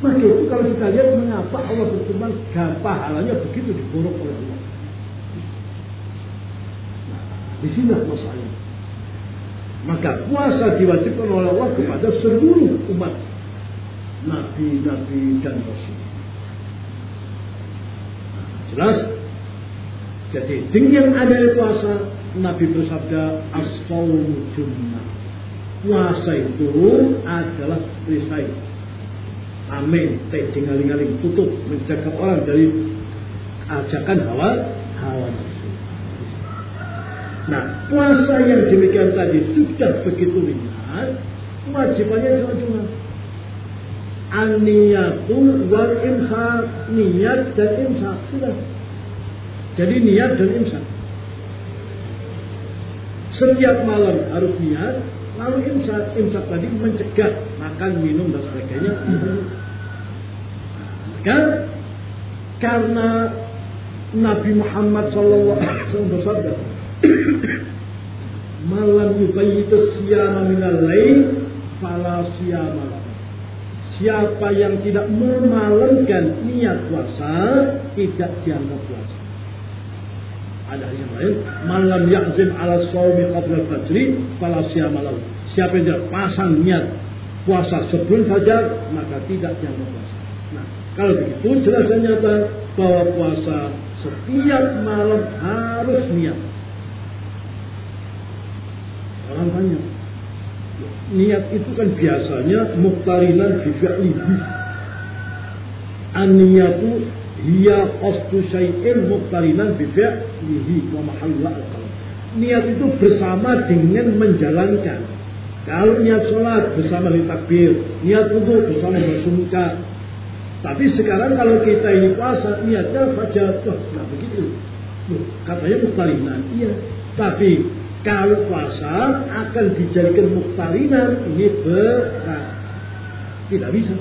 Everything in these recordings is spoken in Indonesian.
Maka itu kalau kita lihat mengapa Allah berfirman pahalanya begitu diburuk oleh Allah. Nah, di sini masalahnya. Maka puasa diwajibkan oleh Allah kepada seluruh umat nabi-nabi dan rasul. Nah, jelas? Jadi dengan adanya puasa, Nabi bersabda, as-sawmu. Puasa itu adalah perisai Amin. Teh tinggaling-aling tutup menjaga orang dari ajakan hawa hawa. Nah, puasa yang demikian tadi sudah begitu ringan, wajibannya cuma-cuma aniyatu wal imsak, niat dan imsak sudah. Jadi niat dan imsak. Setiap malam harus niat, lalu imsak. Imsak tadi mencegah makan, minum dan sebagainya. Kan? Karena Nabi Muhammad SAW bersabda, Malam yubayyitu siyama minal lain, fala siyama Siapa yang tidak memalamkan niat puasa, tidak dianggap puasa. Ada yang lain, malam ya'zim ala sawmi qabla fajri, fala siyama Siapa yang tidak pasang niat puasa sebelum fajar, maka tidak dianggap puasa. Kalau begitu jelas dan nyata bahwa puasa setiap malam harus niat. Orang tanya, niat itu kan biasanya muktarinan bifi'lihi. An-niyatu hiya qasdu syai'in muktarinan bifi'lihi wa mahallu Niat itu bersama dengan menjalankan. Kalau niat sholat bersama takbir, niat wudhu bersama bersungka, tapi sekarang kalau kita ini puasa, niatnya fajar. Wah, nah begitu. Loh, katanya muktarinan. Iya. Tapi kalau puasa akan dijadikan muktarinan, ini berat. Tidak bisa.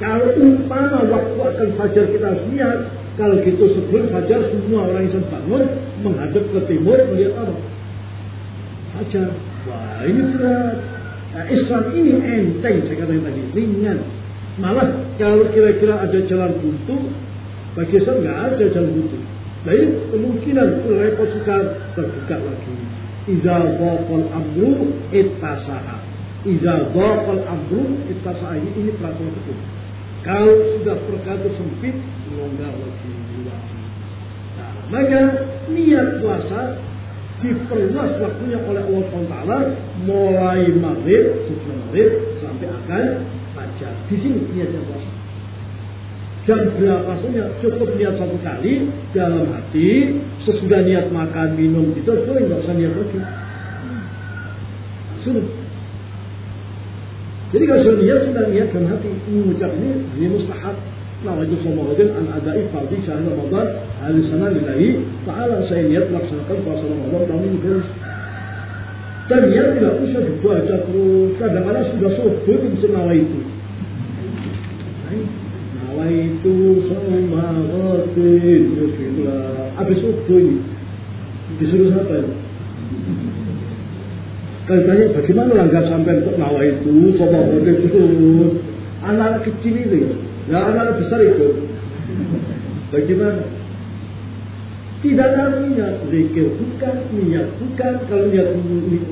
Kalau umpama waktu akan fajar kita harus niat, kalau gitu sebelum fajar semua orang yang bangun menghadap ke timur melihat apa? Fajar. Wah ini berat. Nah, Islam ini enteng saya katakan tadi, ringan. Malah kalau kira-kira ada jalan buntu, bagi saya nggak ada jalan buntu. Nah ini kemungkinan repot sekali terbuka lagi. Iza dhaqal amru ittasaha. Iza dhaqal amru ittasaha. Ini, peraturan hukum. Kalau sudah perkara sempit, longgar lagi. Nah, maka niat puasa diperluas waktunya oleh Allah SWT mulai maghrib, sesudah maghrib sampai akan fajar. Di sini niatnya puasa. Jam berapa cukup niat satu kali dalam hati sesudah niat makan minum itu boleh nggak usah niat lagi. Sudah. Jadi kalau sudah niat sudah niat dalam hati mengucap ini ini mustahab. Nawajib Ramadan an adai fardhi syahr Ramadan hari sana lillahi ta'ala saya niat melaksanakan puasa Ramadan tahun ini terus. Dan niat tidak usah dibaca terus. Kadang-kadang sudah subuh itu nawa itu. Nawa itu sama rotin terus itulah. Habis subuh ini disuruh siapa ya? Kalau tanya bagaimana langkah sampai untuk nawa itu, sama rotin itu, anak kecil itu ya. Nah anak besar itu bagaimana? Tidak ada niat zikir bukan niat bukan kalau niat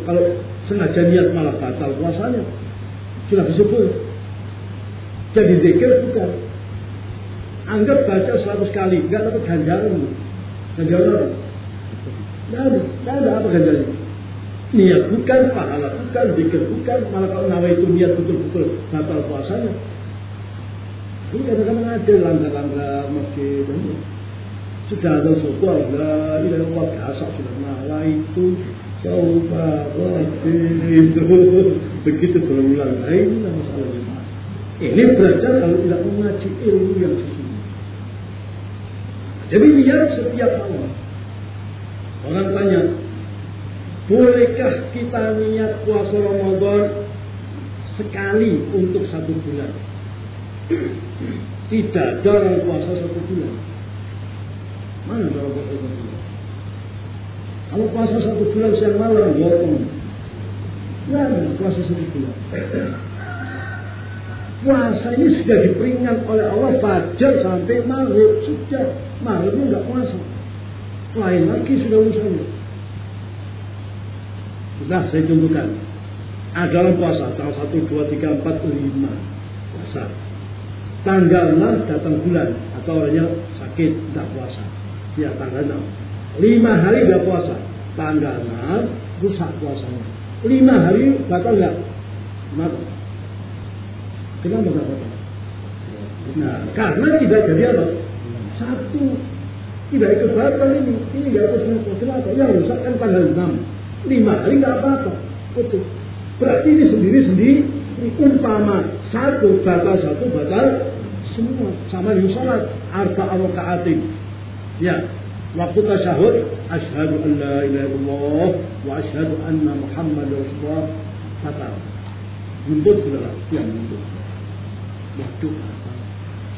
kalau sengaja niat malah batal puasanya sudah disebut. Jadi zikir bukan. Anggap baca seratus kali nggak dapat ganjaran. Ganjaran apa? Tidak ada, tidak ada apa ganjarannya. Niat bukan, pahala bukan, zikir bukan, malah kalau nawa itu niat betul-betul batal puasanya. Ini kadang-kadang ada langgar-langgar masjid. Sudah ada sebuah la ilaha illallah biasa sudah nawa itu coba itu begitu berulang lain masalahnya. Ini belajar kalau tidak mengaji ilmu. Jadi niat setiap malam. Orang tanya, bolehkah kita niat puasa Ramadan sekali untuk satu bulan? Tidak ada puasa satu bulan. Mana orang puasa satu bulan? Kalau puasa satu bulan siang malam, bohong. Nah, puasa satu bulan. Puasa ini sudah diperingat oleh Allah fajar sampai maghrib. Sudah. Maghribnya nggak puasa. Lain lagi sudah urusannya. Sudah saya contohkan. Adalah puasa. Tanggal 1, 2, 3, 4, 5. Puasa. Tanggal 6 datang bulan. Atau orangnya sakit. Tidak puasa. Ya tanggal 6. Lima hari nggak puasa. Tanggal 6 rusak puasanya. Lima hari batal? Kenapa? Kenapa nggak batal? Nah, karena tidak jadi apa? Satu. Tidak ikut batal ini. Ini nggak ikut batal. Kenapa? Yang rusak kan tanggal 6. Lima hari nggak apa-apa. Betul. Berarti ini sendiri-sendiri umpama satu batal satu batal semua sama di salat arba rokaatin ya waktu tasyahud asyhadu an la ilaha illallah wa asyhadu anna muhammad rasulullah batal Buntut saudara, yang buntut. Waduh,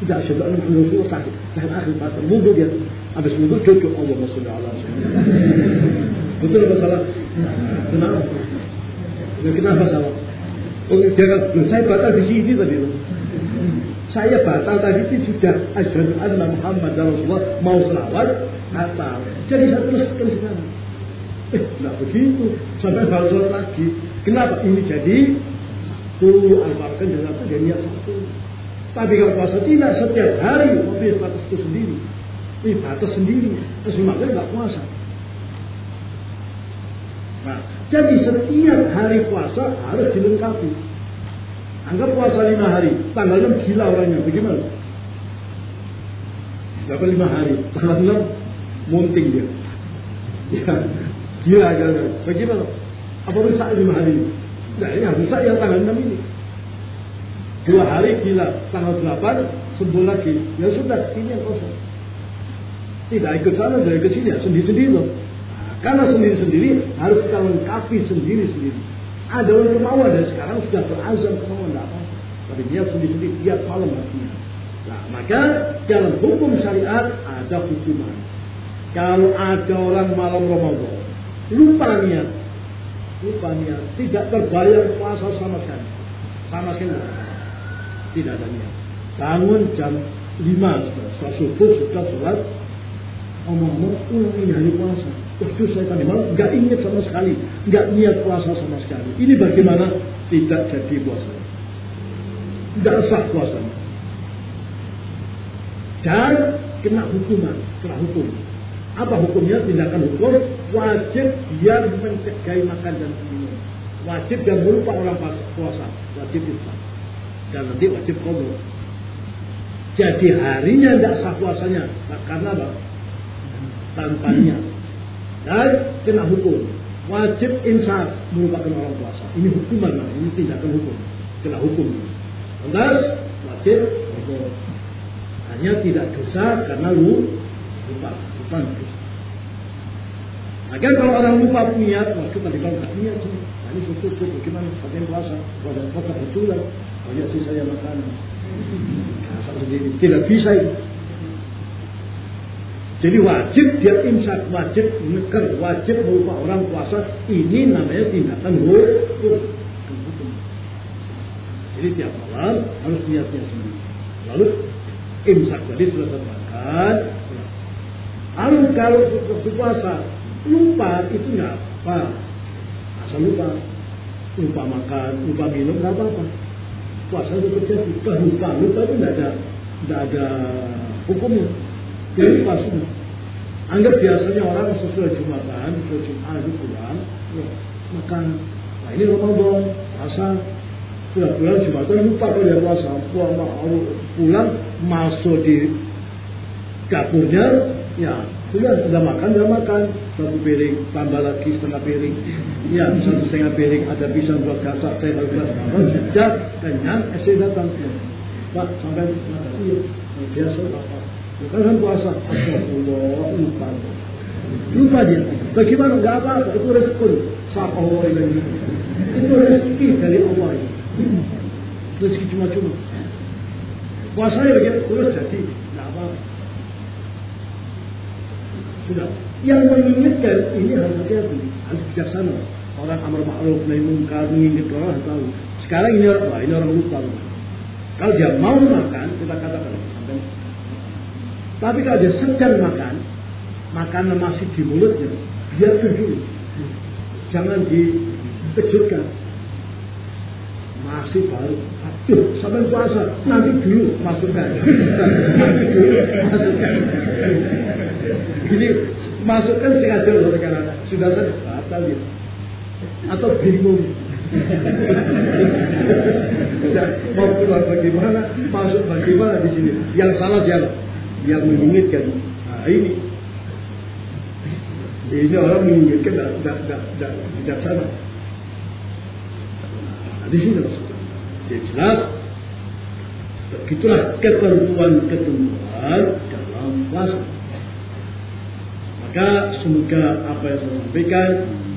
sudah asyhadu anna muhammad rasulullah sakit. Dan akhir batal mundur dia. Habis mundur cukup Allah masya Allah. Betul masalah. Kenapa? Kenapa salah? Oh, jangan, saya batal di sini tadi. Saya batal tadi itu sudah asyhadu anna Muhammad Rasulullah mau selawat batal. Jadi saya teruskan sekarang. Eh, tidak begitu. Sampai batal lagi. Kenapa? Ini jadi satu albarkan dan satu satu. Tapi kalau puasa tidak setiap hari, tapi status itu sendiri. Ini batas sendiri. Terus makanya nggak puasa. Nah, jadi setiap hari puasa harus dilengkapi. Anggap puasa lima hari, tanggal enam gila orangnya, bagaimana? Berapa lima hari, tanggal enam munting dia. Ya, gila gila. Bagaimana? Apa rusak lima hari? Ini rusak yang tanggal enam ini. Dua hari gila, tanggal delapan sembuh lagi. Ya sudah, ini yang kosong. Tidak ikut sana, tidak ikut sini, ya, sendiri-sendiri loh. Karena sendiri-sendiri harus kita lengkapi sendiri-sendiri. Ada orang kemauan dan sekarang sudah berazam kemauan tidak apa Tapi dia sendiri-sendiri tiap malam hatinya. Nah, maka dalam hukum syariat ada hukuman. Kalau ada orang malam Ramadan lupa niat, lupa niat, tidak terbayar puasa sama sekali, sama sekali tidak ada niat. Bangun jam 5 setelah subuh sudah sholat, omong-omong ini hari puasa Waduh saya tadi malam nggak ingat sama sekali, nggak niat puasa sama sekali. Ini bagaimana tidak jadi puasa? Tidak sah puasa. Dan kena hukuman, kena hukum. Apa hukumnya? Tindakan hukum wajib dia mencegah makan dan minum. Wajib dan melupa orang puasa. Wajib itu. Dan nanti wajib kodok. Jadi harinya tidak sah puasanya. Karena apa? Tanpa niat dan kena hukum. Wajib insaf merupakan orang puasa. Ini hukuman, ini tindakan hukum. Kena hukum. Lantas wajib hukum. Hanya tidak dosa karena lu lupa. Lupa dosa. Maka kalau orang lupa tadi kalau nggak niat, nah ini susu bagaimana sampai puasa, kalau puasa betul banyak sih saya makan, nah, sendiri tidak bisa itu. Jadi wajib dia imsak, wajib neker, wajib berupa orang puasa. Ini namanya tindakan hukum. Jadi tiap malam harus niatnya sendiri. Lalu imsak tadi sudah makan. Lalu kalau waktu puasa lupa itu nggak apa. Asal lupa, lupa makan, lupa minum nggak apa-apa. Puasa itu terjadi. Lupa, lupa itu nggak ada, nggak ada hukumnya. Jadi pas Anggap biasanya orang sesuai Jumatan, sesuai Jumat itu pulang, ya, makan. Nah ini Ramadan, puasa, sudah pulang Jumatan lupa kalau dia puasa, pulang, pulang masuk di dapurnya, ya sudah sudah makan, sudah makan satu piring, tambah lagi setengah piring, ya satu setengah piring, ada pisang buat gasak, saya baru belas makan, sudah kenyang, esok datang, Pak sampai iya, biasa apa? Kan puasa, Allah lupa. Lupa dia. Bagaimana? Gak apa-apa. Itu rezeki. Sapa Allah ini. Itu rezeki dari Allah ini. Rezeki cuma-cuma. Puasanya begitu. Terus jadi. Gak apa-apa. Sudah. Yang mengingatkan ini harus hati-hati. Harus bijaksana. Orang amar ma'ruf nahi mungkar mengingat orang tahu. Sekarang ini orang, ini orang lupa. Kalau dia mau makan, kita katakan sampai. Tapi kalau dia sedang makan, makanan masih di mulutnya, biar dulu. Jangan dikejutkan. Masih baru. Aduh, sampai puasa. Nanti dulu masukkan. Nanti dulu masukkan. Ini masukkan sengaja loh karena sudah saya batal ya. Atau bingung. Mau keluar bagaimana, masuk bagaimana di sini. Yang salah siapa? Yang menginginkan. Nah ini ini orang menginginkan tidak tidak tidak tidak bijaksana. Nah, di sini maksudnya. Jadi jelas begitulah ketentuan-ketentuan dalam puasa. Maka semoga apa yang saya sampaikan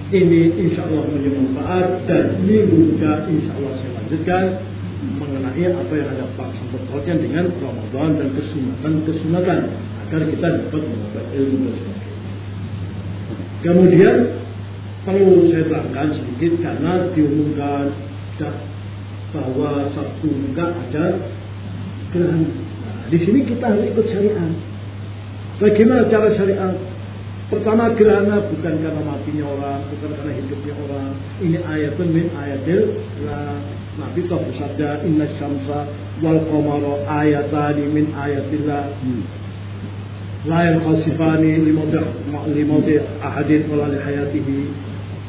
ini insya Allah menjadi manfaat dan minggu juga insya Allah saya lanjutkan mengenai apa yang ada sangkut pautnya dengan Ramadan dan kesunatan kesunatan agar kita dapat mendapat ilmu tersebut. Kemudian perlu saya terangkan sedikit karena diumumkan bahwa Sabtu juga ada gerhana. Nah, di sini kita harus ikut syariat. Bagaimana cara syariat? Pertama gerhana bukan karena matinya orang, bukan karena hidupnya orang. Ini ayatun min ayatil la. Nabi kau bersabda inna syamsa wal qamara ayatani min ayatillah. Hmm. La yanqasifani limauti ahadin wala li hayatihi.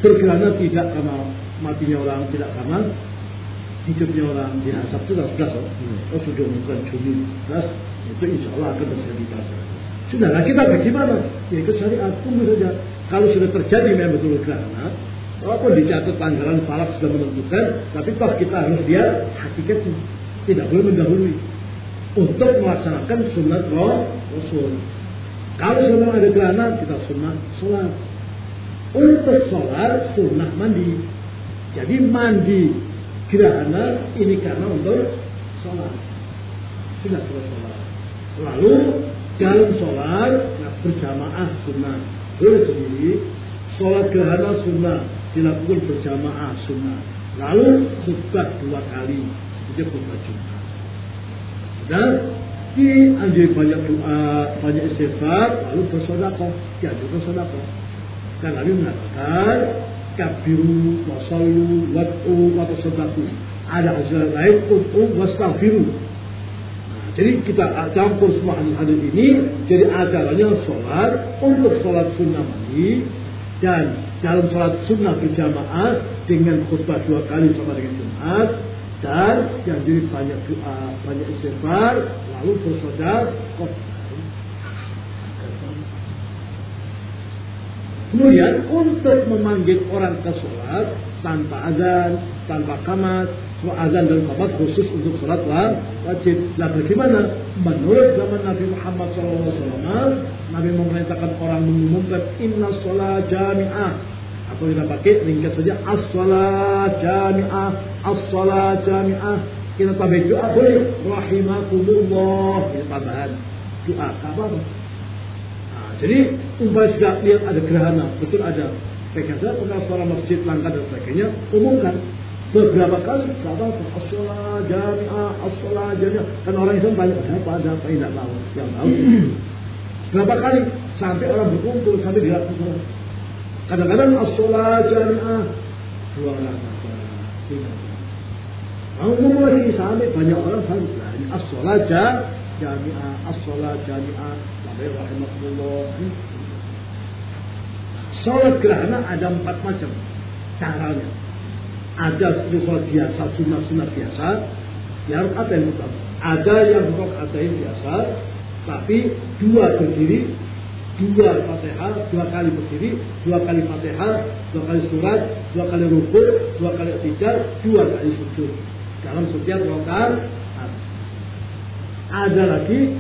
Berkelana tidak karena matinya orang tidak karena hidupnya orang. Di asap itu sudah belas oh. Sudah bukan cumi itu insya Allah akan terjadi kasar sudahlah kita bagaimana ya ikut syariat tunggu saja kalau sudah terjadi memang betul gerhana walaupun dicatat tanggalan falak sudah menentukan tapi toh kita harus dia hakikatnya tidak boleh mendahului untuk melaksanakan sunat Rasul kalau sebelum ada gerhana kita sunnah sholat. Untuk sholat sunnah mandi. Jadi mandi gerhana ini karena untuk sholat. Sudah sholat. Lalu dalam sholat nah, berjamaah sunnah. Boleh sendiri. Sholat gerhana sunnah dilakukan berjamaah sunnah. Lalu khutbah dua kali. Itu khutbah Jumat. Dan dianjur banyak doa, banyak istighfar, lalu bersodakoh, dianjur bersodakoh. Dan Nabi mengatakan, kabiru, wasalu, wad'u, watasodaku. Ada usaha lain, untuk wastaghfiru. Jadi kita campur semua hadis ini, jadi acaranya sholat, untuk sholat sunnah mandi, dan dalam sholat sunnah berjamaah dengan khutbah dua kali sama dengan Jumat, dan yang jadi banyak doa, banyak istighfar, lalu bersaudara Kemudian untuk memanggil orang ke sholat tanpa azan, tanpa kamat, semua azan dan kamat khusus untuk sholat wajib. Nah bagaimana? Menurut zaman Nabi Muhammad SAW, Nabi memerintahkan orang mengumumkan Inna sholat jami'ah. Atau kita pakai? Ringkas saja as-salat jami'ah. As-salat jami'ah. Kita tambah doa boleh. Rahimakumullah. Ini tambahan doa. Kabar nah, jadi umpamanya sudah lihat ada gerhana betul ada pegang suara masjid langkah dan sebagainya umumkan beberapa kali sahabat as-salat jami'ah as-salat jami'ah kan orang Islam banyak ada apa ada apa tidak tahu yang tahu berapa kali sampai orang berkumpul sampai dilakukan Kadang-kadang as-sholat jami'ah dua rakaat, Umum lagi sampai banyak orang harus lah. Ini as-sholat jami'ah, as-sholat jami'ah, sampai rahimahullah. Sholat gerhana ada empat macam caranya. Ada sholat biasa, sunnah-sunnah biasa. Yang ada yang utama. Ada yang ada yang biasa, tapi dua berdiri, dua fatihah, dua kali berdiri, dua kali fatihah, dua kali surat, dua kali rukuk, dua kali tidak, dua kali sujud. Dalam setiap rakaat ada lagi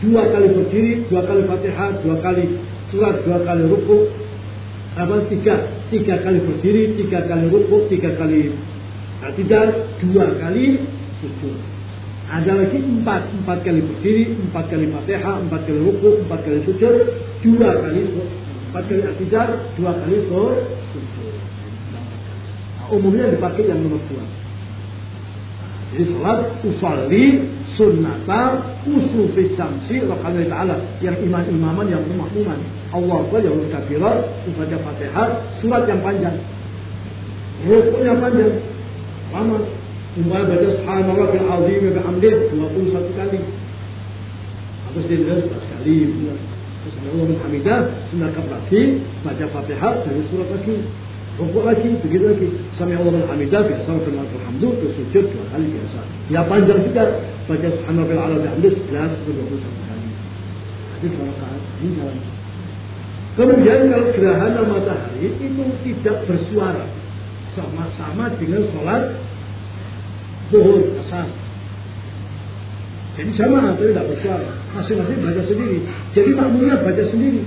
dua kali berdiri, dua kali fatihah, dua kali surat, dua kali rukuk, apa tiga, tiga kali berdiri, tiga kali rukuk, tiga kali tidak, dua kali sujud. Ada lagi empat, empat kali berdiri, empat kali fatihah, empat kali ruku, empat kali sujud, dua kali empat kali akidah, dua kali sujud. Umumnya dipakai yang nomor dua. Jadi sholat usalli sunnata usufi samsi rokanillah ta'ala. Yang iman-imaman, yang makmuman. Allah Akbar, yang kabirat, membaca fatihah, surat yang panjang. Rukuknya panjang. Lama. Umpamanya baca subhanallah bil azim wa bihamdih 21 kali. Terus dia bilang sekali. Terus Allah Hamidah, sunahkan lagi, baca fatihah, dari surat lagi. Rukuk lagi, begitu lagi. Sami Allah Hamidah, biasa firman alhamdu, terus sujud dua kali biasa. Ya panjang juga, baca subhanallah azim bihamdih 11 21 kali. Hadis rakaat, ini jalan. Kemudian kalau gerhana matahari itu tidak bersuara sama-sama dengan sholat zuhur asar. Jadi sama tapi tidak bersuara. Masing-masing baca sendiri. Jadi makmumnya baca sendiri.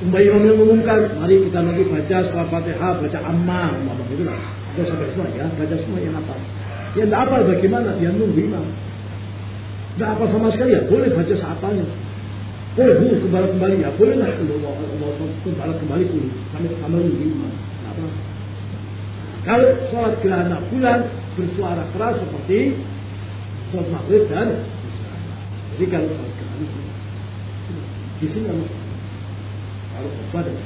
Umbai imam yang mengumumkan, mari kita nanti baca surah fatihah, baca amma, apa gitu lah. Ada sampai semua ya, baca semua yang apa. Ya tidak apa bagaimana? Ya nunggu imam. Tidak apa sama sekali ya, boleh baca seadanya. Boleh bu kembali kembali ya, boleh lah mau kembali kembali dulu sampai sampai nunggu imam. Apa? Kalau sholat gerhana bulan bersuara keras seperti sholat maghrib dan jadi kalau sholat gerhana di sini khutbah dan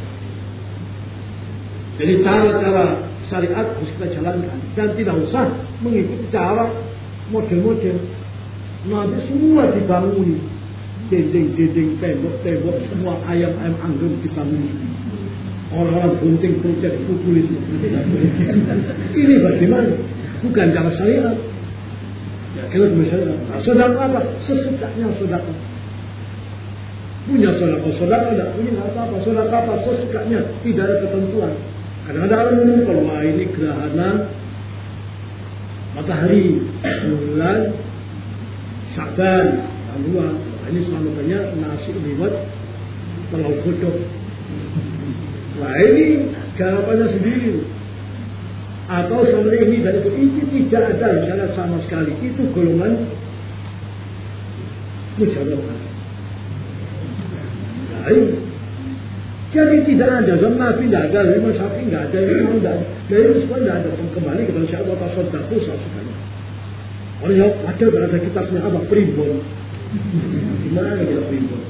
jadi cara-cara syariat harus kita jalankan dan tidak usah mengikuti cara model-model nanti semua dibangun dinding-dinding tembok-tembok semua ayam-ayam anggun dibangun orang-orang bunting kerja di populisme. Ini bagaimana? Bukan cara syariat. Ya, syariat. Nah, saudara apa? Sesukanya saudara. Punya saudara, saudara ada. Punya apa-apa, saudara apa? Sesukanya. Tidak ada ketentuan. Kadang-kadang orang ngomong kalau wah ini gerhana matahari, bulan, Syaban, laluan. Ini selamatnya nasi liwat telau kodok Nah ini jawabannya sendiri. Atau sama ini dan itu, ini tidak ada misalnya sama sekali. Itu golongan mujarabah. Ini. Jadi tidak ada, zaman Nabi tidak ada, Imam Syafi'i tidak ada, Imam tidak ada. Dari semua tidak ada. Kembali kepada siapa Allah Tasawuf Daku sekali. Orang yang ada berada kitabnya apa? Primbon. Gimana kita primbon?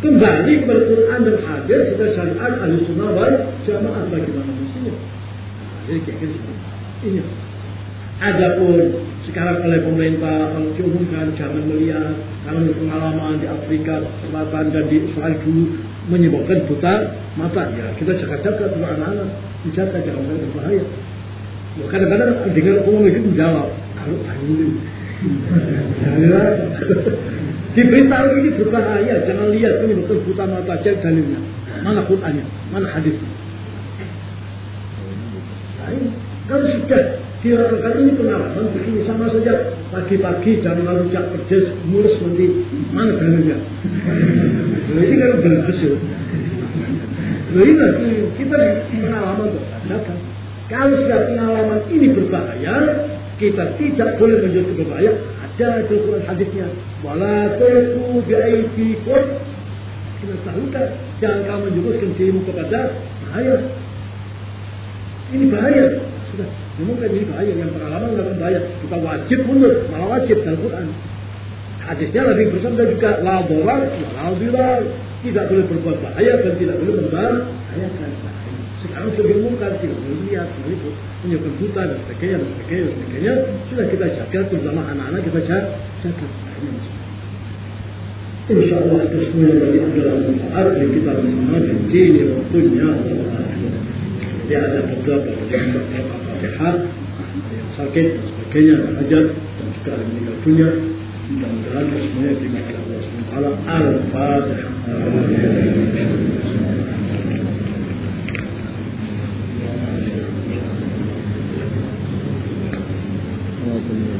Kembali kepada Quran dan hadis kita syariat ahli sunnah wal jamaah bagaimana mestinya. Jadi kira-kira seperti ini. Adapun sekarang oleh pemerintah kalau diumumkan jangan melihat karena pengalaman di Afrika Selatan dan di Israel dulu menyebabkan buta mata ya kita jaga-jaga sama anak-anak dijaga jangan sampai berbahaya. Ya, kadang-kadang dengar umum itu menjawab kalau tanya Diberitahu ini berbahaya, jangan lihat ini betul buta mata cek dalilnya. Mana Qurannya, mana hadisnya. Kalau sudah dirasakan ini pengalaman begini sama saja pagi-pagi lalu jak pedes mulus nanti mana dalilnya. Nah, ini kan berhasil. Nah, ini kita pengalaman kok Kalau sudah pengalaman ini berbahaya, kita tidak boleh menjadi berbahaya ada di Quran hadisnya. Wala tulku bi'aidikum. Kita tahukan jangan kamu menjuruskan dirimu kepada bahaya. Ini bahaya. Sudah, memang ini bahaya. Yang pengalaman nggak bahaya. Kita wajib mundur, malah wajib dalam Quran. Hadisnya lebih bersabda juga la dolar, la. Tidak boleh berbuat bahaya dan tidak boleh membahayakan. Sekarang sudah diumumkan, tidak boleh lihat, meliput, menyebabkan buta dan sebagainya, dan sebagainya, dan sebagainya. Sudah kita jaga, terutama anak-anak kita jaga. Insya Allah itu semua dari adalah manfaat yang kita bersama di dini wa dunia wa ada beberapa yang Fatihah, yang sakit dan sebagainya, yang hajat dan juga yang meninggal dunia. Mudah-mudahan semuanya dimakan Allah SWT. Al-Fatihah.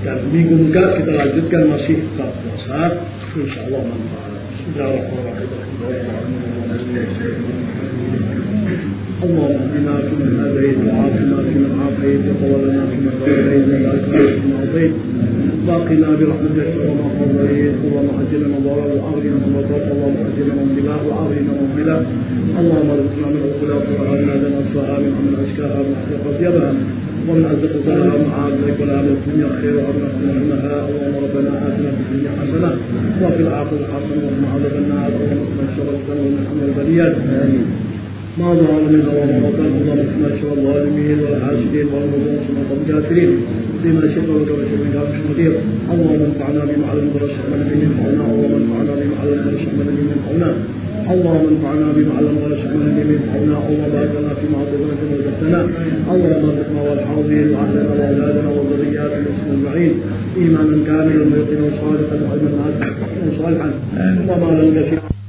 Dan minggu enggak kita lanjutkan masih tetap puasa. Insya Allah manfaat. اللهم اهدنا فيمن هديت وعافنا فيمن عافيت وتولنا فيمن توليت وبارك فيما اعطيت باقنا برحمتك شر ما قضيت اللهم اجلنا من ضرر واغرنا من وطرق اللهم اجلنا من بلاء واغرنا من بلاء اللهم ارزقنا من عقولات وارنا لنا الصهام من اشكاها من اطيبها ومن ازق سلام عاملك ولا من الدنيا خير وارنا منها اللهم ربنا اتنا في الدنيا حسنه وفي الاخره حسنه وقنا عذاب النار اللهم اغفر شر السنة ومن البريات ما ظهر من بيان وقال من الحكمة والظالمين والحاسدين والمزاج والكافرين لما شئت وتوسل من هذا المدير اللهم انفعنا بما علمت ورشحنا به من قولنا اللهم انفعنا بما علمت ورشحنا به من قولنا اللهم انفعنا بما علمت ورشحنا به من قولنا اللهم بارك لنا فيما اعطيتنا وزدتنا اللهم ارزقنا والحاضرين واهلنا وأولادنا وذرياتنا اجمعين إيمانا كاملا ويقينا صادقا وعلما صالحا. وما لم يشئ